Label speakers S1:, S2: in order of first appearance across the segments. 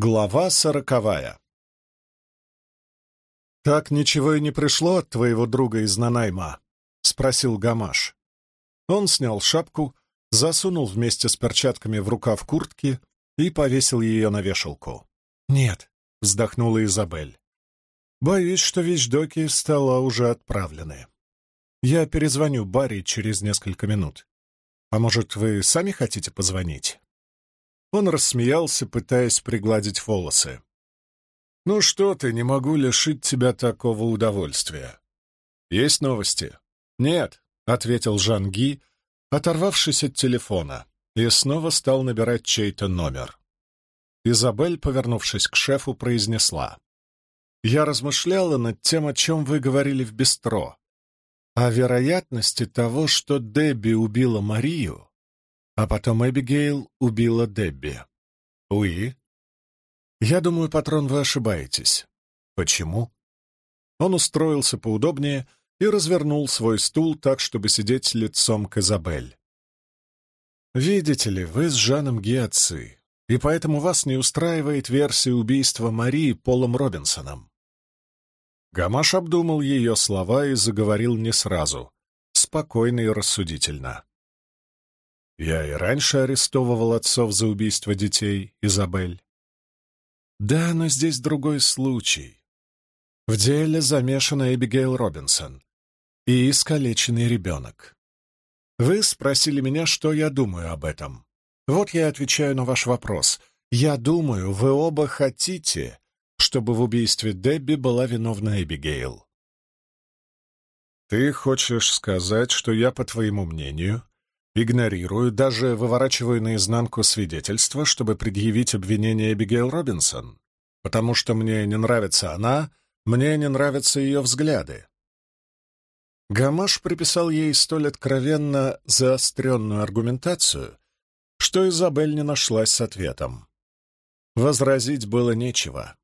S1: Глава сороковая «Так ничего и не пришло от твоего друга из Нанайма?» — спросил Гамаш. Он снял шапку, засунул вместе с перчатками в рукав куртки и повесил ее на вешалку. «Нет», — вздохнула Изабель. «Боюсь, что вещдоки стола уже отправлены. Я перезвоню Барри через несколько минут. А может, вы сами хотите позвонить?» Он рассмеялся, пытаясь пригладить волосы. «Ну что ты, не могу лишить тебя такого удовольствия. Есть новости?» «Нет», — ответил Жан Ги, оторвавшись от телефона, и снова стал набирать чей-то номер. Изабель, повернувшись к шефу, произнесла. «Я размышляла над тем, о чем вы говорили в бистро. О вероятности того, что Дебби убила Марию, а потом Эбигейл убила Дебби. Уи? Я думаю, патрон, вы ошибаетесь. Почему? Он устроился поудобнее и развернул свой стул так, чтобы сидеть лицом к Изабель. «Видите ли, вы с Жаном Гиаци, и поэтому вас не устраивает версия убийства Марии Полом Робинсоном». Гамаш обдумал ее слова и заговорил не сразу, спокойно и рассудительно. Я и раньше арестовывал отцов за убийство детей, Изабель. Да, но здесь другой случай. В деле замешана Эбигейл Робинсон и искалеченный ребенок. Вы спросили меня, что я думаю об этом. Вот я отвечаю на ваш вопрос. Я думаю, вы оба хотите, чтобы в убийстве Дебби была виновна Эбигейл. Ты хочешь сказать, что я, по твоему мнению, Игнорирую, даже выворачиваю наизнанку свидетельства, чтобы предъявить обвинение Эбигейл Робинсон, потому что мне не нравится она, мне не нравятся ее взгляды. Гамаш приписал ей столь откровенно заостренную аргументацию, что Изабель не нашлась с ответом. Возразить было нечего.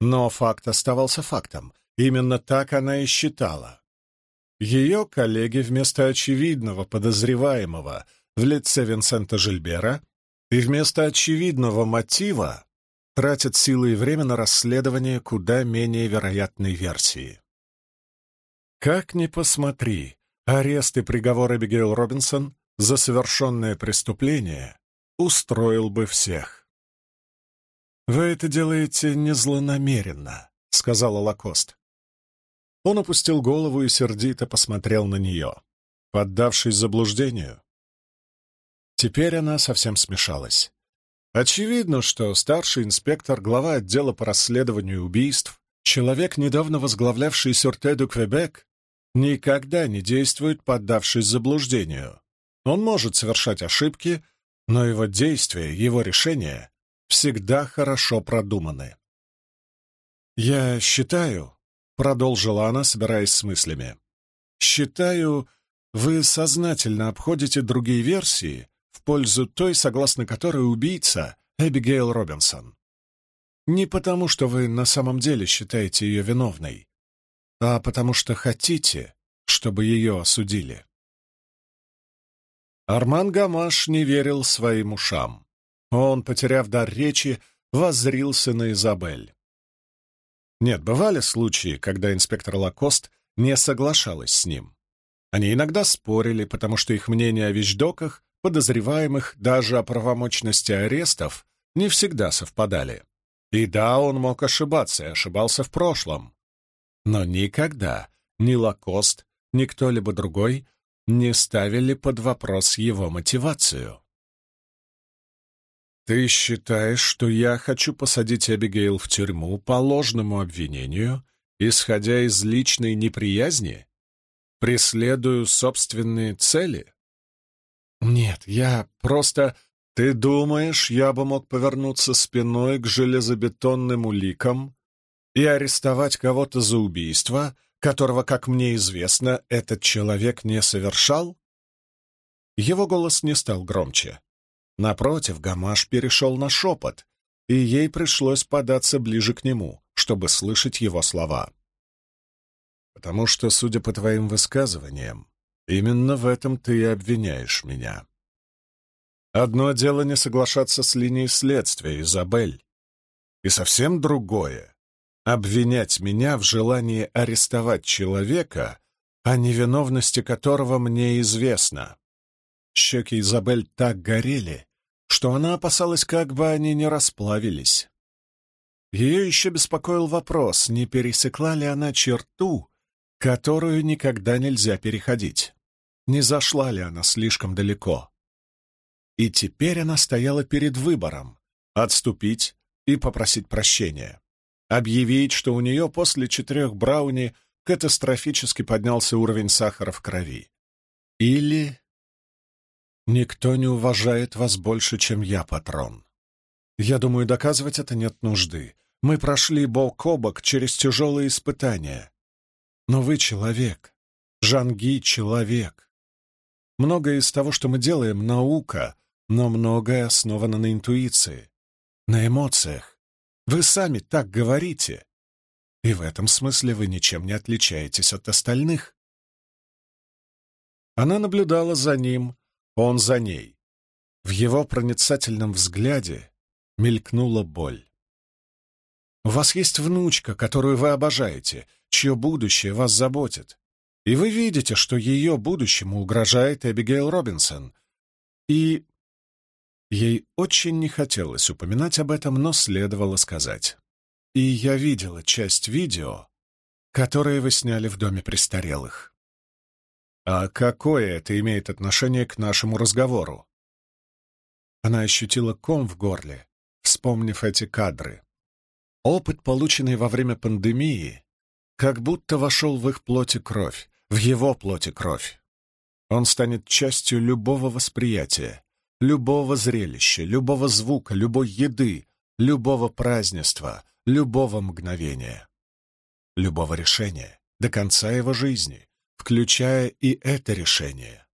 S1: Но факт оставался фактом. Именно так она и считала. Ее коллеги вместо очевидного подозреваемого в лице Винсента Жильбера и вместо очевидного мотива тратят силы и время на расследование куда менее вероятной версии. Как ни посмотри, арест и приговор Эбигейл Робинсон за совершенное преступление устроил бы всех. «Вы это делаете незлонамеренно», — сказала Лакост. Он опустил голову и сердито посмотрел на нее, поддавшись заблуждению. Теперь она совсем смешалась. Очевидно, что старший инспектор, глава отдела по расследованию убийств, человек, недавно возглавлявший Сюртеду Квебек, никогда не действует, поддавшись заблуждению. Он может совершать ошибки, но его действия, его решения всегда хорошо продуманы. «Я считаю», — продолжила она, собираясь с мыслями. «Считаю, вы сознательно обходите другие версии в пользу той, согласно которой убийца — Эбигейл Робинсон. Не потому, что вы на самом деле считаете ее виновной, а потому что хотите, чтобы ее осудили». Арман Гамаш не верил своим ушам. Он, потеряв дар речи, воззрился на Изабель. Нет, бывали случаи, когда инспектор Лакост не соглашалась с ним. Они иногда спорили, потому что их мнения о вещдоках, подозреваемых, даже о правомочности арестов, не всегда совпадали. И да, он мог ошибаться, и ошибался в прошлом. Но никогда ни Лакост, ни кто-либо другой не ставили под вопрос его мотивацию. «Ты считаешь, что я хочу посадить Эбигейл в тюрьму по ложному обвинению, исходя из личной неприязни? Преследую собственные цели?» «Нет, я просто...» «Ты думаешь, я бы мог повернуться спиной к железобетонным уликам и арестовать кого-то за убийство, которого, как мне известно, этот человек не совершал?» Его голос не стал громче. Напротив, Гамаш перешел на шепот, и ей пришлось податься ближе к нему, чтобы слышать его слова. «Потому что, судя по твоим высказываниям, именно в этом ты и обвиняешь меня. Одно дело не соглашаться с линией следствия, Изабель. И совсем другое — обвинять меня в желании арестовать человека, о невиновности которого мне известно. Щеки Изабель так горели, что она опасалась, как бы они не расплавились. Ее еще беспокоил вопрос, не пересекла ли она черту, которую никогда нельзя переходить. Не зашла ли она слишком далеко? И теперь она стояла перед выбором — отступить и попросить прощения. Объявить, что у нее после четырех брауни катастрофически поднялся уровень сахара в крови. Или «Никто не уважает вас больше, чем я, патрон. Я думаю, доказывать это нет нужды. Мы прошли бок о бок через тяжелые испытания. Но вы человек. Жанги — человек. Многое из того, что мы делаем, — наука, но многое основано на интуиции, на эмоциях. Вы сами так говорите. И в этом смысле вы ничем не отличаетесь от остальных. Она наблюдала за ним, он за ней. В его проницательном взгляде мелькнула боль. У вас есть внучка, которую вы обожаете, чье будущее вас заботит. И вы видите, что ее будущему угрожает Эбигейл Робинсон. И ей очень не хотелось упоминать об этом, но следовало сказать. И я видела часть видео, которое вы сняли в доме престарелых. А какое это имеет отношение к нашему разговору? Она ощутила ком в горле, вспомнив эти кадры. Опыт, полученный во время пандемии, как будто вошел в их плоти кровь, в его плоти кровь. Он станет частью любого восприятия, любого зрелища, любого звука, любой еды, любого празднества, любого мгновения, любого решения до конца его жизни, включая и это решение.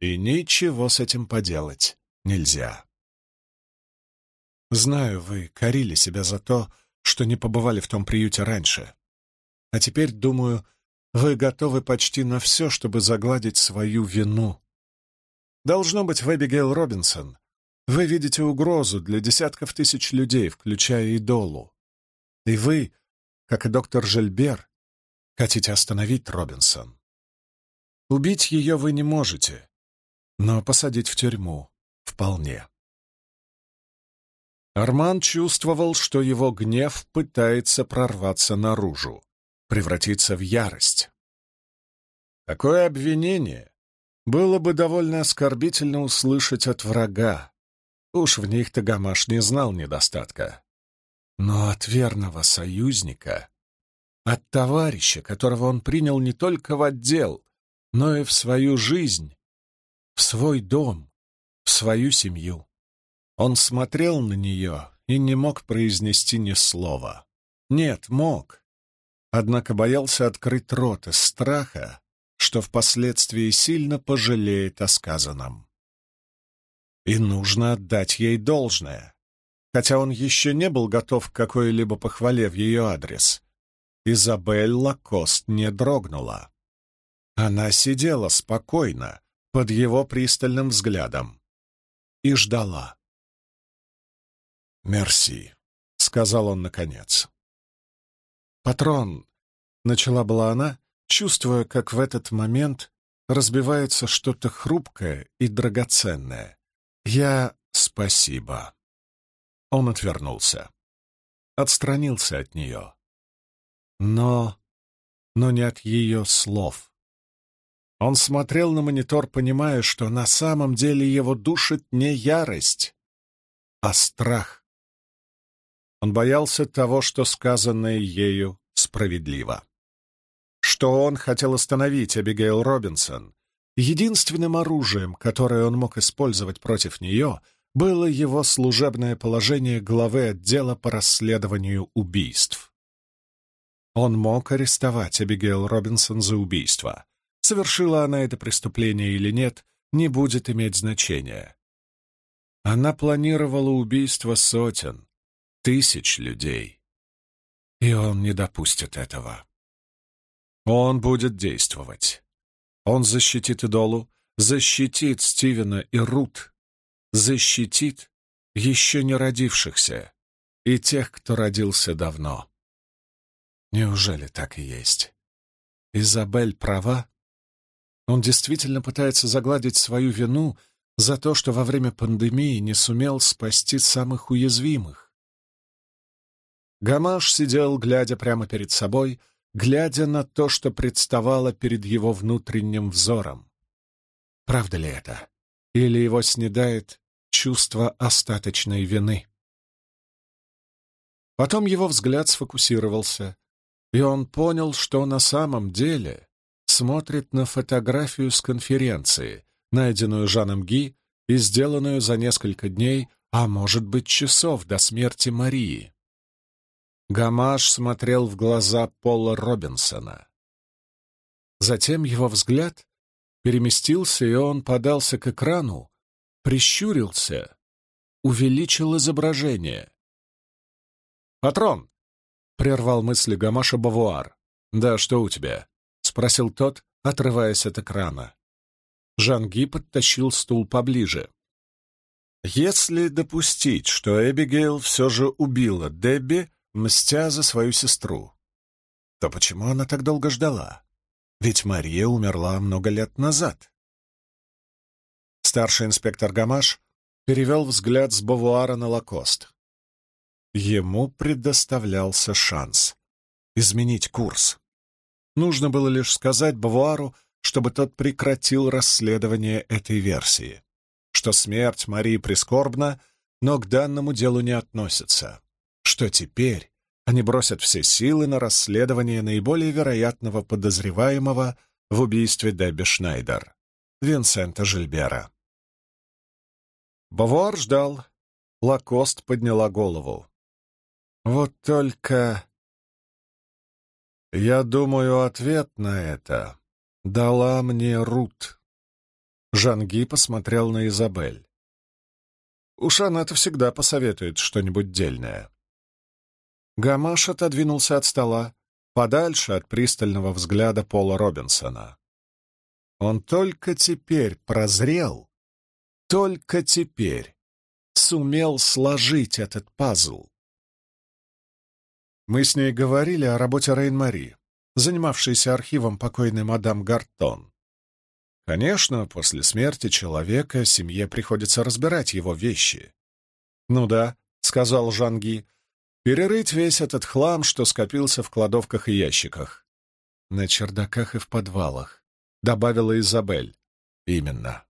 S1: И ничего с этим поделать нельзя. Знаю, вы корили себя за то, что не побывали в том приюте раньше. А теперь, думаю, вы готовы почти на все, чтобы загладить свою вину. Должно быть, в Эбигейл Робинсон вы видите угрозу для десятков тысяч людей, включая и Долу. И вы, как и доктор Жельбер, хотите остановить Робинсон. Убить ее вы не можете, но посадить в тюрьму вполне. Арман чувствовал, что его гнев пытается прорваться наружу, превратиться в ярость. Такое обвинение было бы довольно оскорбительно услышать от врага. Уж в них-то Гамаш не знал недостатка. Но от верного союзника, от товарища, которого он принял не только в отдел, но и в свою жизнь, в свой дом, в свою семью. Он смотрел на нее и не мог произнести ни слова. Нет, мог. Однако боялся открыть рот из страха, что впоследствии сильно пожалеет о сказанном. И нужно отдать ей должное, хотя он еще не был готов к какой-либо похвале в ее адрес. Изабель Лакост не дрогнула. Она сидела спокойно, под его пристальным взглядом, и ждала. «Мерси», — сказал он наконец. «Патрон», — начала была она, чувствуя, как в этот момент разбивается что-то хрупкое и драгоценное. «Я... спасибо». Он отвернулся. Отстранился от нее. Но... но не от ее слов. Он смотрел на монитор, понимая, что на самом деле его душит не ярость, а страх. Он боялся того, что сказанное ею справедливо. Что он хотел остановить Абигейл Робинсон. Единственным оружием, которое он мог использовать против нее, было его служебное положение главы отдела по расследованию убийств. Он мог арестовать Абигейл Робинсон за убийство. Совершила она это преступление или нет, не будет иметь значения. Она планировала убийство сотен, тысяч людей. И он не допустит этого. Он будет действовать. Он защитит Идолу, защитит Стивена и Рут, защитит еще не родившихся и тех, кто родился давно. Неужели так и есть? Изабель права? Он действительно пытается загладить свою вину за то, что во время пандемии не сумел спасти самых уязвимых. Гамаш сидел, глядя прямо перед собой, глядя на то, что представало перед его внутренним взором. Правда ли это? Или его снедает чувство остаточной вины? Потом его взгляд сфокусировался, и он понял, что на самом деле смотрит на фотографию с конференции, найденную Жаном Ги и сделанную за несколько дней, а может быть часов до смерти Марии. Гамаш смотрел в глаза Пола Робинсона. Затем его взгляд переместился, и он подался к экрану, прищурился, увеличил изображение. «Патрон!» — прервал мысли Гамаша Бавуар. «Да, что у тебя?» Спросил тот, отрываясь от экрана. Жанги подтащил стул поближе. Если допустить, что Эбигейл все же убила Дебби, мстя за свою сестру, то почему она так долго ждала? Ведь Мария умерла много лет назад. Старший инспектор Гамаш перевел взгляд с Бавуара на Лакост. Ему предоставлялся шанс изменить курс. Нужно было лишь сказать Бавуару, чтобы тот прекратил расследование этой версии, что смерть Марии прискорбна, но к данному делу не относится, что теперь они бросят все силы на расследование наиболее вероятного подозреваемого в убийстве Дебби Шнайдер, Винсента Жильбера. Бавуар ждал. Лакост подняла голову. Вот только я думаю, ответ на это дала мне Рут. Жанги посмотрел на Изабель. Уж она-то всегда посоветует что-нибудь дельное. Гамаш отодвинулся от стола, подальше от пристального взгляда Пола Робинсона. Он только теперь прозрел, только теперь сумел сложить этот пазл. Мы с ней говорили о работе Рейн-Мари, занимавшейся архивом покойной мадам Гартон. Конечно, после смерти человека семье приходится разбирать его вещи. «Ну да», — сказал Жанги, — «перерыть весь этот хлам, что скопился в кладовках и ящиках». «На чердаках и в подвалах», — добавила Изабель. «Именно.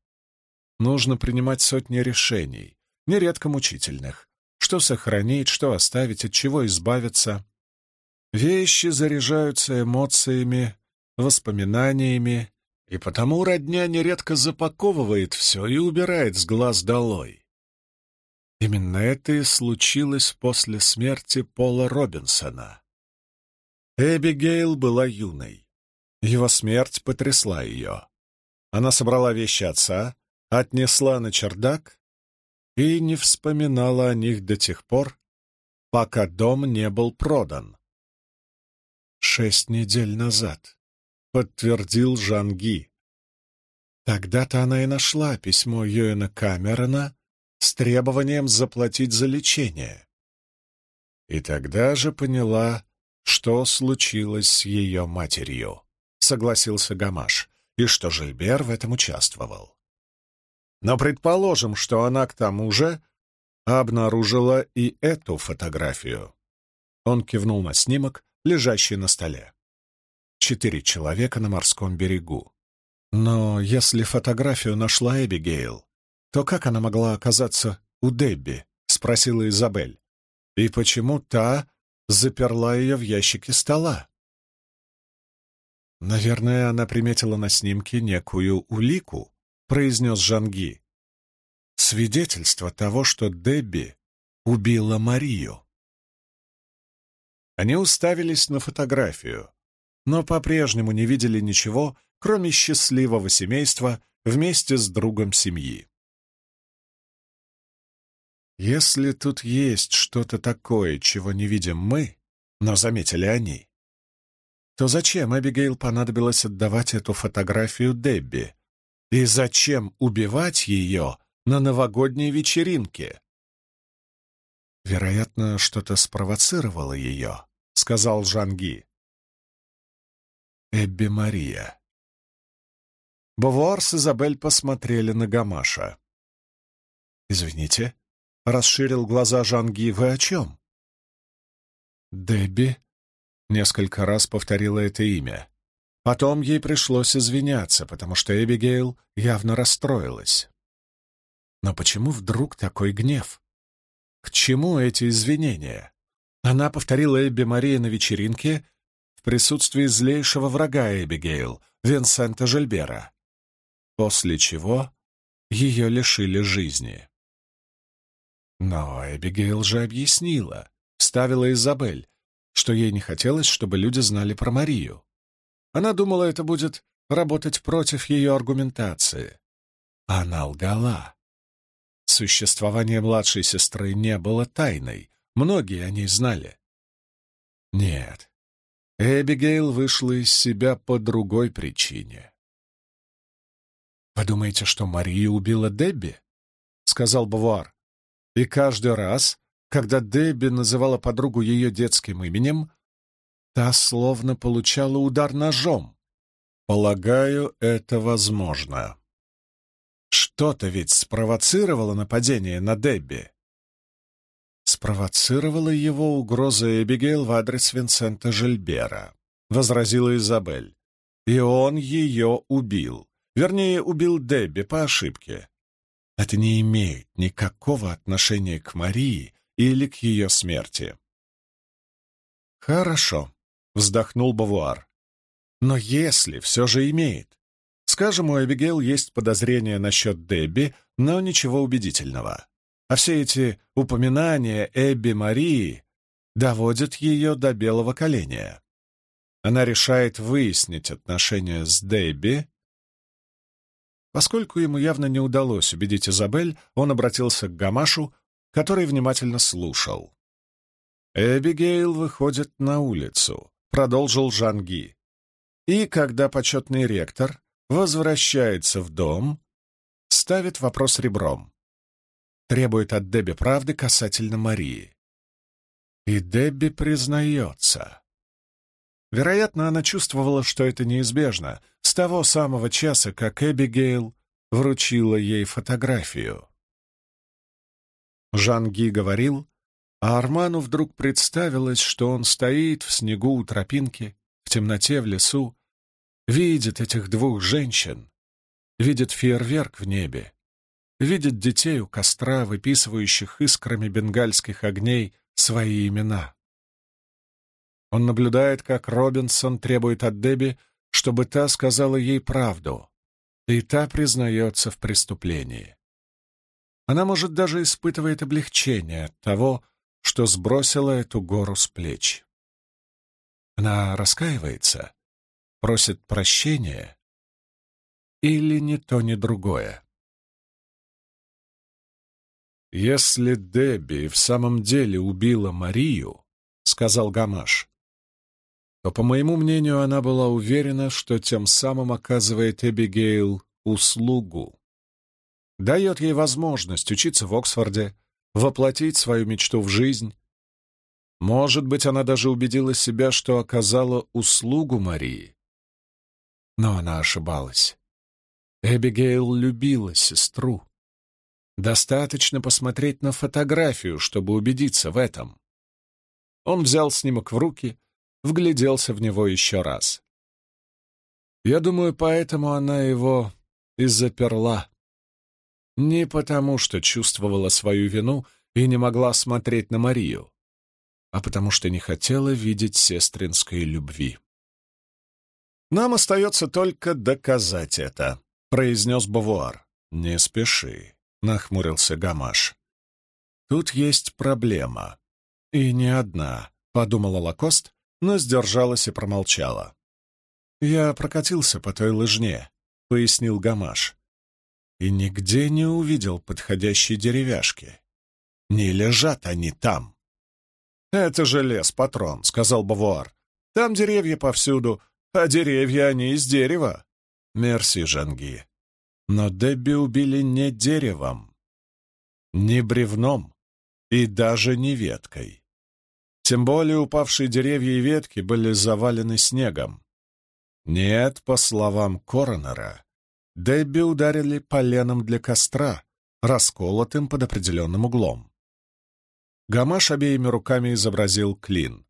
S1: Нужно принимать сотни решений, нередко мучительных. Что сохранить, что оставить, от чего избавиться. Вещи заряжаются эмоциями, воспоминаниями, и потому родня нередко запаковывает все и убирает с глаз долой. Именно это и случилось после смерти Пола Робинсона. Эбигейл была юной. Его смерть потрясла ее. Она собрала вещи отца, отнесла на чердак и не вспоминала о них до тех пор, пока дом не был продан. Шесть недель назад, подтвердил Жанги. Тогда-то она и нашла письмо Йоэна Камерона с требованием заплатить за лечение. И тогда же поняла, что случилось с ее матерью, согласился Гамаш, и что Жильбер в этом участвовал. Но предположим, что она к тому же обнаружила и эту фотографию. Он кивнул на снимок, лежащий на столе. Четыре человека на морском берегу. Но если фотографию нашла Эбигейл, то как она могла оказаться у Дебби? — спросила Изабель. И почему та заперла ее в ящике стола? «Наверное, она приметила на снимке некую улику», — произнес Жанги. «Свидетельство того, что Дебби убила Марию». Они уставились на фотографию, но по-прежнему не видели ничего, кроме счастливого семейства вместе с другом семьи. Если тут есть что-то такое, чего не видим мы, но заметили они, то зачем Эбигейл понадобилось отдавать эту фотографию Дебби? И зачем убивать ее на новогодней вечеринке? Вероятно, что-то спровоцировало ее, — сказал Жанги. Эбби Мария. Бавуар с Изабель посмотрели на Гамаша. «Извините», — расширил глаза Жанги, — «вы о чем?» «Дебби», — несколько раз повторила это имя. Потом ей пришлось извиняться, потому что Эбигейл явно расстроилась. Но почему вдруг такой гнев? К чему эти извинения? Она повторила Эбби Мария на вечеринке в присутствии злейшего врага Эбигейл, Винсента Жильбера, после чего ее лишили жизни. Но Эбигейл же объяснила, ставила Изабель, что ей не хотелось, чтобы люди знали про Марию. Она думала, это будет работать против ее аргументации. Она лгала. Существование младшей сестры не было тайной, многие о ней знали. Нет, Эбигейл вышла из себя по другой причине. «Подумаете, что Мария убила Дебби?» — сказал Бавуар. И каждый раз, когда Дебби называла подругу ее детским именем, та словно получала удар ножом. Полагаю, это возможно. Что-то ведь спровоцировало нападение на Дебби. Спровоцировала его угроза Эбигейл в адрес Винсента Жильбера, — возразила Изабель. И он ее убил. Вернее, убил Дебби по ошибке. Это не имеет никакого отношения к Марии или к ее смерти. Хорошо, — вздохнул Бавуар. Но если все же имеет, Скажем, у Эбигейл есть подозрения насчет Дебби, но ничего убедительного. А все эти упоминания Эбби Марии доводят ее до белого коленя. Она решает выяснить отношения с Дебби. Поскольку ему явно не удалось убедить Изабель, он обратился к Гамашу, который внимательно слушал. Эбигейл выходит на улицу, продолжил Жанги. И когда почетный ректор возвращается в дом, ставит вопрос ребром. Требует от Дебби правды касательно Марии. И Дебби признается. Вероятно, она чувствовала, что это неизбежно, с того самого часа, как Эбигейл вручила ей фотографию. Жан Ги говорил, а Арману вдруг представилось, что он стоит в снегу у тропинки, в темноте в лесу, видит этих двух женщин, видит фейерверк в небе, видит детей у костра, выписывающих искрами бенгальских огней свои имена. Он наблюдает, как Робинсон требует от Дебби, чтобы та сказала ей правду, и та признается в преступлении. Она, может, даже испытывает облегчение от того, что сбросила эту гору с плеч. Она раскаивается просит прощения или ни то, ни другое. «Если Дебби в самом деле убила Марию, — сказал Гамаш, — то, по моему мнению, она была уверена, что тем самым оказывает Эбигейл услугу. Дает ей возможность учиться в Оксфорде, воплотить свою мечту в жизнь. Может быть, она даже убедила себя, что оказала услугу Марии, но она ошибалась. Эбигейл любила сестру. Достаточно посмотреть на фотографию, чтобы убедиться в этом. Он взял снимок в руки, вгляделся в него еще раз. Я думаю, поэтому она его и заперла. Не потому, что чувствовала свою вину и не могла смотреть на Марию, а потому что не хотела видеть сестринской любви. «Нам остается только доказать это», — произнес Бавуар. «Не спеши», — нахмурился Гамаш. «Тут есть проблема. И не одна», — подумала Лакост, но сдержалась и промолчала. «Я прокатился по той лыжне», — пояснил Гамаш. «И нигде не увидел подходящей деревяшки. Не лежат они там». «Это же лес, патрон», — сказал Бавуар. «Там деревья повсюду, а деревья они из дерева. Мерси, Жанги. Но Дебби убили не деревом, не бревном. И даже не веткой. Тем более упавшие деревья и ветки были завалены снегом. Нет, по словам коронера, Дебби ударили поленом для костра, расколотым под определенным углом. Гамаш обеими руками изобразил клин.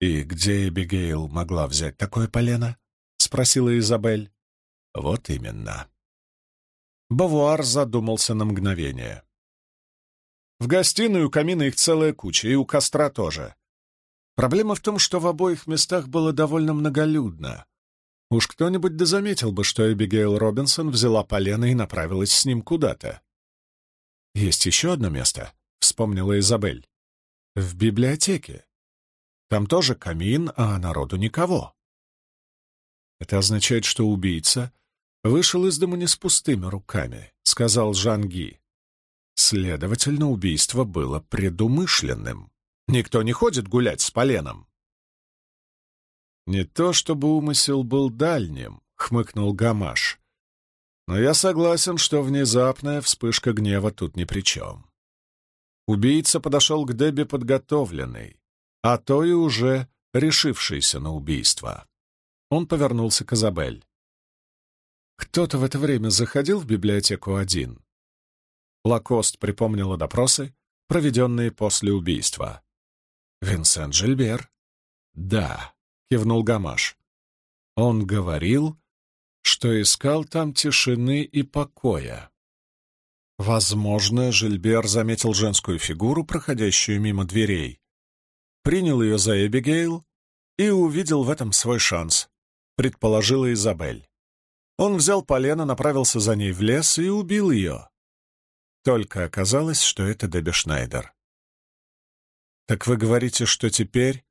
S1: «И где Эбигейл могла взять такое полено?» — спросила Изабель. «Вот именно». Бавуар задумался на мгновение. «В гостиную у камина их целая куча, и у костра тоже. Проблема в том, что в обоих местах было довольно многолюдно. Уж кто-нибудь да заметил бы, что Эбигейл Робинсон взяла полено и направилась с ним куда-то. «Есть еще одно место», — вспомнила Изабель. «В библиотеке. Там тоже камин, а народу никого». «Это означает, что убийца вышел из дома не с пустыми руками», — сказал Жан Ги. «Следовательно, убийство было предумышленным». Никто не ходит гулять с поленом. Не то чтобы умысел был дальним, — хмыкнул Гамаш. Но я согласен, что внезапная вспышка гнева тут ни при чем. Убийца подошел к Дебби подготовленный, а то и уже решившийся на убийство. Он повернулся к Изабель. Кто-то в это время заходил в библиотеку один. Лакост припомнила допросы, проведенные после убийства. «Винсент Жильбер?» «Да», — кивнул Гамаш. «Он говорил, что искал там тишины и покоя». Возможно, Жильбер заметил женскую фигуру, проходящую мимо дверей, принял ее за Эбигейл и увидел в этом свой шанс, предположила Изабель. Он взял полено, направился за ней в лес и убил ее. Только оказалось, что это Дебби Шнайдер. «Так вы говорите, что теперь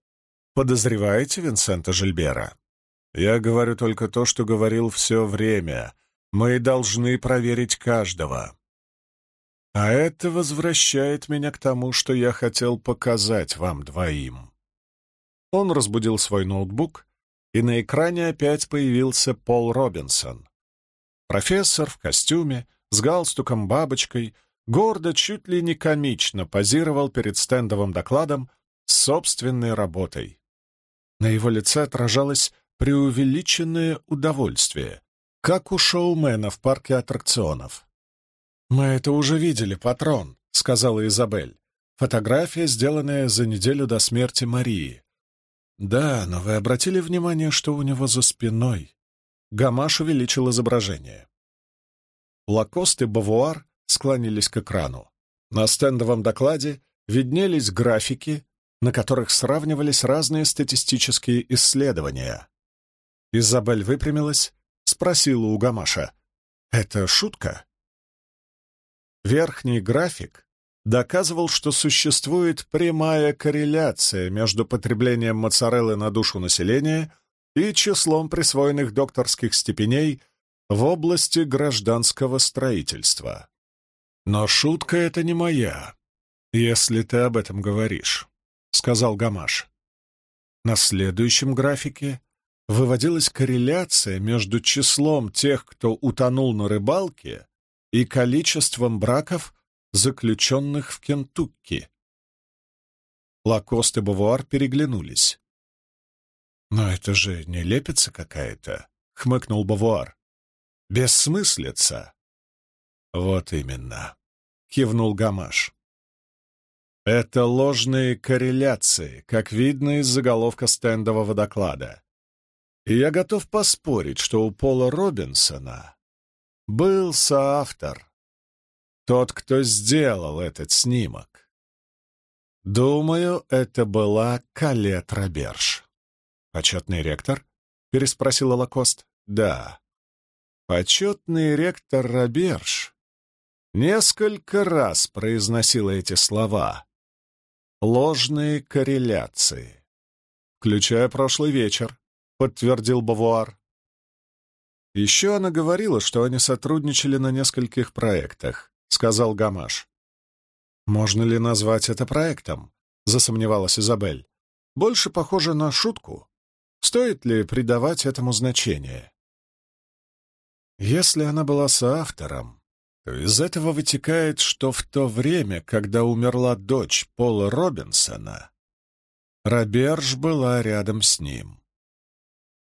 S1: подозреваете Винсента Жильбера?» «Я говорю только то, что говорил все время. Мы должны проверить каждого». А это возвращает меня к тому, что я хотел показать вам двоим. Он разбудил свой ноутбук, и на экране опять появился Пол Робинсон. Профессор в костюме, с галстуком-бабочкой — гордо, чуть ли не комично позировал перед стендовым докладом с собственной работой. На его лице отражалось преувеличенное удовольствие, как у шоумена в парке аттракционов. «Мы это уже видели, патрон», — сказала Изабель. «Фотография, сделанная за неделю до смерти Марии». «Да, но вы обратили внимание, что у него за спиной?» Гамаш увеличил изображение. Лакост и Бавуар склонились к экрану. На стендовом докладе виднелись графики, на которых сравнивались разные статистические исследования. Изабель выпрямилась, спросила у Гамаша. «Это шутка?» Верхний график доказывал, что существует прямая корреляция между потреблением моцареллы на душу населения и числом присвоенных докторских степеней в области гражданского строительства. «Но шутка это не моя, если ты об этом говоришь», — сказал Гамаш. На следующем графике выводилась корреляция между числом тех, кто утонул на рыбалке, и количеством браков, заключенных в Кентукки. Лакост и Бавуар переглянулись. «Но это же не лепится какая-то», — хмыкнул Бавуар. «Бессмыслица». «Вот именно», — кивнул Гамаш. Это ложные корреляции, как видно из заголовка стендового доклада. И я готов поспорить, что у Пола Робинсона был соавтор, тот, кто сделал этот снимок. Думаю, это была Калет Роберж. «Почетный ректор?» — переспросила Лакост. «Да. Почетный ректор Роберж несколько раз произносила эти слова. Ложные корреляции. Включая прошлый вечер, подтвердил Бавуар. Еще она говорила, что они сотрудничали на нескольких проектах, сказал Гамаш. Можно ли назвать это проектом? Засомневалась Изабель. Больше похоже на шутку. Стоит ли придавать этому значение? Если она была соавтором, Из этого вытекает, что в то время, когда умерла дочь Пола Робинсона, Роберж была рядом с ним.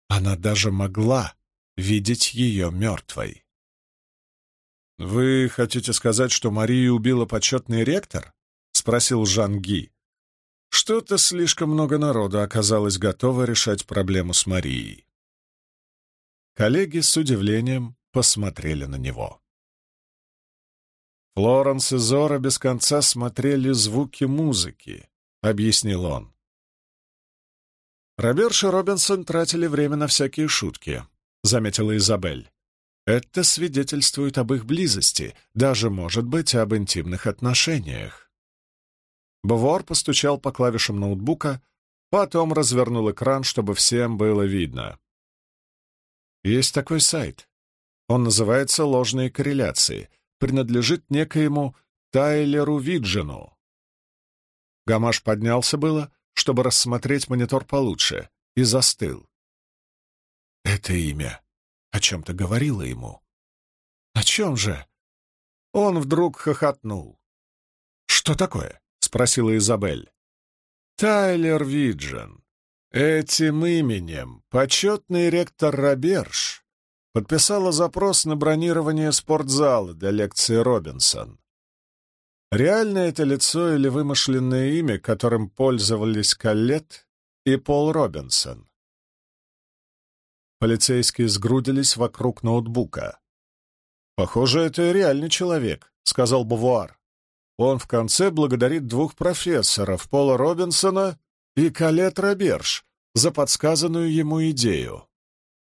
S1: Она даже могла видеть ее мертвой. «Вы хотите сказать, что Марию убила почетный ректор?» — спросил Жан Ги. Что-то слишком много народу оказалось готово решать проблему с Марией. Коллеги с удивлением посмотрели на него. Флоренс и Зора без конца смотрели звуки музыки, — объяснил он. Роберш и Робинсон тратили время на всякие шутки, — заметила Изабель. Это свидетельствует об их близости, даже, может быть, об интимных отношениях. Бавуар постучал по клавишам ноутбука, потом развернул экран, чтобы всем было видно. Есть такой сайт. Он называется «Ложные корреляции», принадлежит некоему Тайлеру Виджину. Гамаш поднялся было, чтобы рассмотреть монитор получше, и застыл. Это имя о чем-то говорило ему. О чем же? Он вдруг хохотнул. Что такое? спросила Изабель. «Тайлер Виджен. Этим именем почетный ректор Роберж подписала запрос на бронирование спортзала для лекции Робинсон. Реальное это лицо или вымышленное имя, которым пользовались Каллет и Пол Робинсон? Полицейские сгрудились вокруг ноутбука. «Похоже, это реальный человек», — сказал Бувуар. Он в конце благодарит двух профессоров, Пола Робинсона и Калет Роберж, за подсказанную ему идею.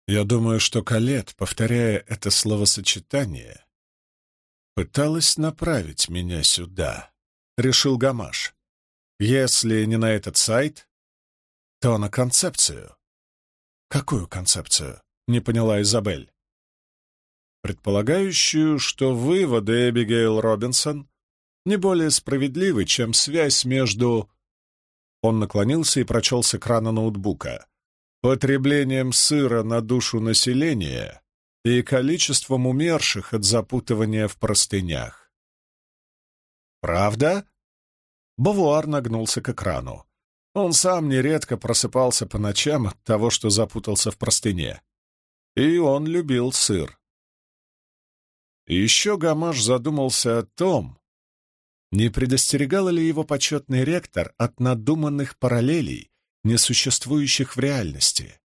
S1: Я думаю, что Калет, повторяя это словосочетание, пыталась направить меня сюда, — решил Гамаш. Если не на этот сайт, то на концепцию. Какую концепцию? — не поняла Изабель. Предполагающую, что выводы Эбигейл Робинсон не более справедливы, чем связь между... Он наклонился и прочел с экрана ноутбука. Потреблением сыра на душу населения и количеством умерших от запутывания в простынях. «Правда?» Бавуар нагнулся к экрану. Он сам нередко просыпался по ночам от того, что запутался в простыне. И он любил сыр. Еще Гамаш задумался о том, не предостерегал ли его почетный ректор от надуманных параллелей, несуществующих в реальности?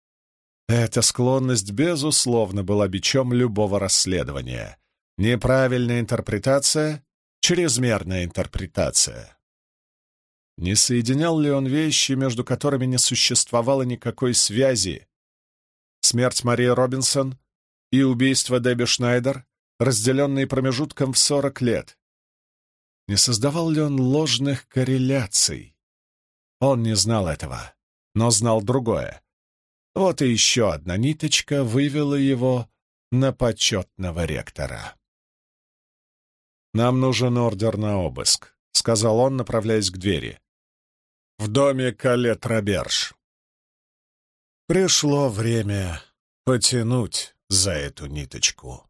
S1: Эта склонность, безусловно, была бичом любого расследования. Неправильная интерпретация — чрезмерная интерпретация. Не соединял ли он вещи, между которыми не существовало никакой связи? Смерть Марии Робинсон и убийство Дебби Шнайдер, разделенные промежутком в сорок лет, не создавал ли он ложных корреляций? Он не знал этого, но знал другое. Вот и еще одна ниточка вывела его на почетного ректора. «Нам нужен ордер на обыск», — сказал он, направляясь к двери. «В доме Калет Роберж». Пришло время потянуть за эту ниточку.